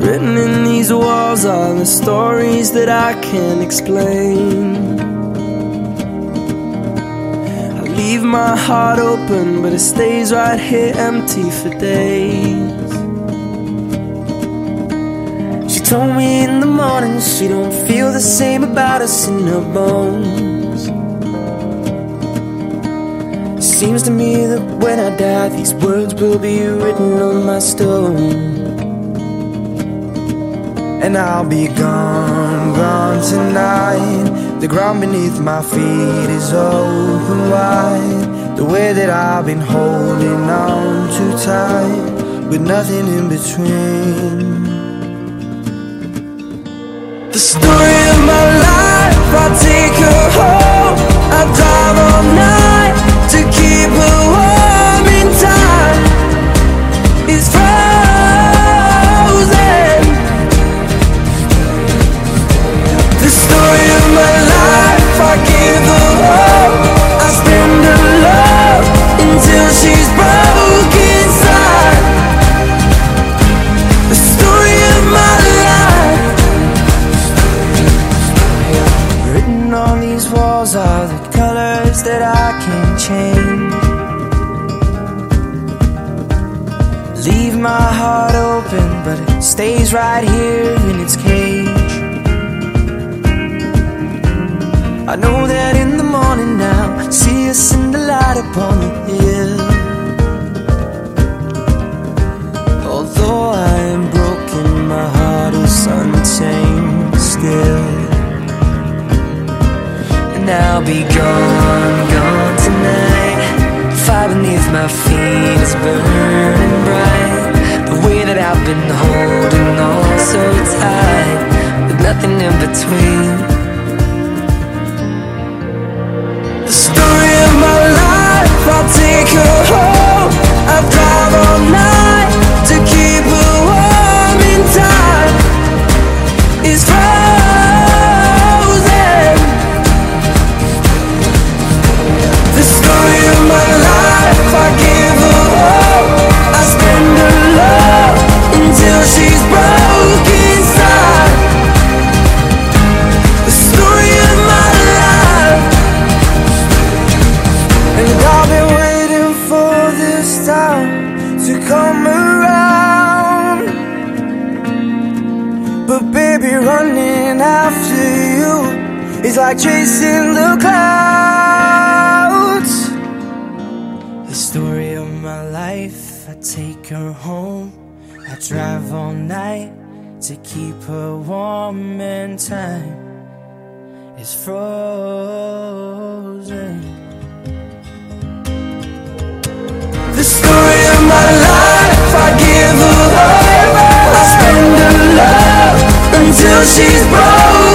Written in these walls are the stories that I can't explain. I leave my heart open, but it stays right here empty for days. She told me in the morning she don't feel the same about us in her bones. Seems to me that when I die, these words will be written on my stone. And I'll be gone, gone tonight. The ground beneath my feet is open wide. The way that I've been holding on too tight, with nothing in between. The story of my life, I take her home. My heart open, but it stays right here in its cage. I know that in the morning now, see us in the light upon the hill. Although I am broken, my heart is untamed still. And I'll be gone, gone tonight. Fire beneath my feet is burning bright. I've been holding on so tight, with nothing in between. The story of my life, I'll take her home. I drive all night to keep her warm in time. It's frozen. Like chasing the clouds. The story of my life, I take her home. I drive all night to keep her warm and time is frozen. The story of my life, I give her hope. I spend her love until she's broken.